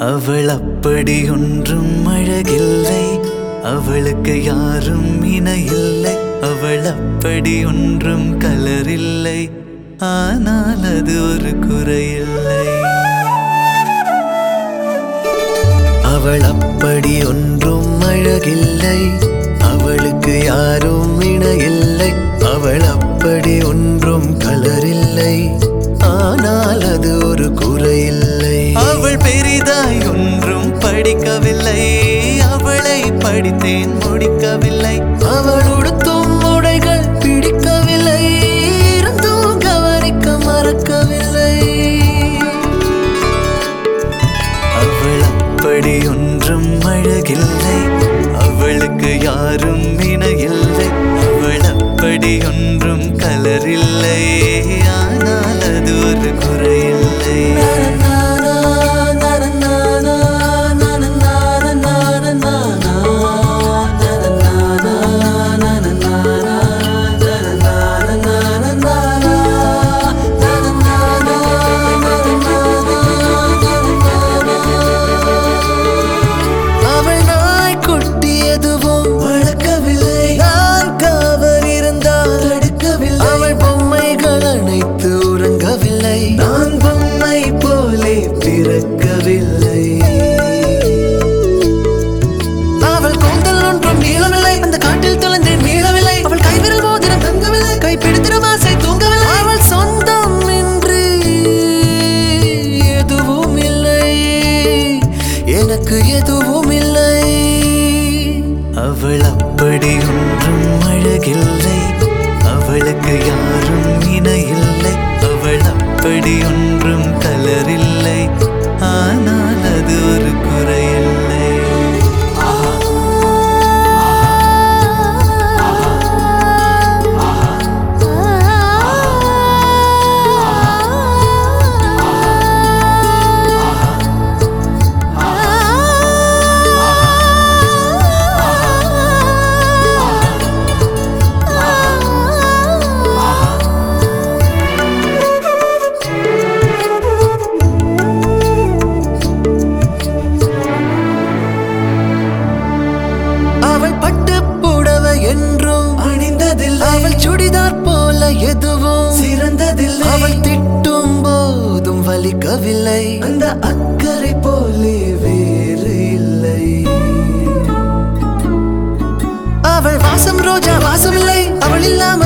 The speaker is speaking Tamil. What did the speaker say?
அவள் அப்படி ஒன்றும் அழகில்லை. அவளுக்கு யாரும் இணையில்லை. அவள் அப்படி ஒன்றும் கலரில்லை. ஆனால் அது ஒரு குறையில்லை. அவள் அப்படி ஒன்றும் அழகில்லை. அவளுக்கு யாரும் இணையில்லை. அவள் அப்படி ஒன்றும் கலரில்லை. ஆனால் அது ஒரு குறையில்லை. அவள் பெரிதாய் ஒன்றும் படிக்கவில்லை. அவளை படித்தேன் முடிக்கவில்லை. அவள் உடுத்தும் உடைகள் பிடிக்கவில்லை. இருந்தும் கவனிக்க மறக்கவில்லை. அவள் அப்படி ஒன்றும் அழகில்லை. அவளுக்கு யாரும் இணையில்லை. அவள் அப்படி ஒன்றும் குறையில்லை பிறக்கவில்லை. அவள் கூந்தல் ஒன்றும் நீளமில்லை. அந்த காட்டில் தொலைந்தேன் மீளவில்லை. அவள் கைவிரல் மோதிரம் தங்கவில்லை. கைப்பிடித்திடும் ஆசை தூங்கவில்லை. அவள் சொந்தம் என்று எதுவும் இல்லை. எனக்கு எதுவும் இல்லை. அவள் அப்படி ஒன்றும் அழகில்லை. அவளுக்கு யாரும் இணையில்லை அவள் அப்படி ஒன்றும் போல எதுவும் சிறந்ததில்லை. அவள் திட்டும் போதும் வலிக்கவில்லை. அந்த அக்கறை போலே வேறு இல்லை. அவள் வாசம் ரோஜா எதுவும் இல்லை. அவள் சொந்தம்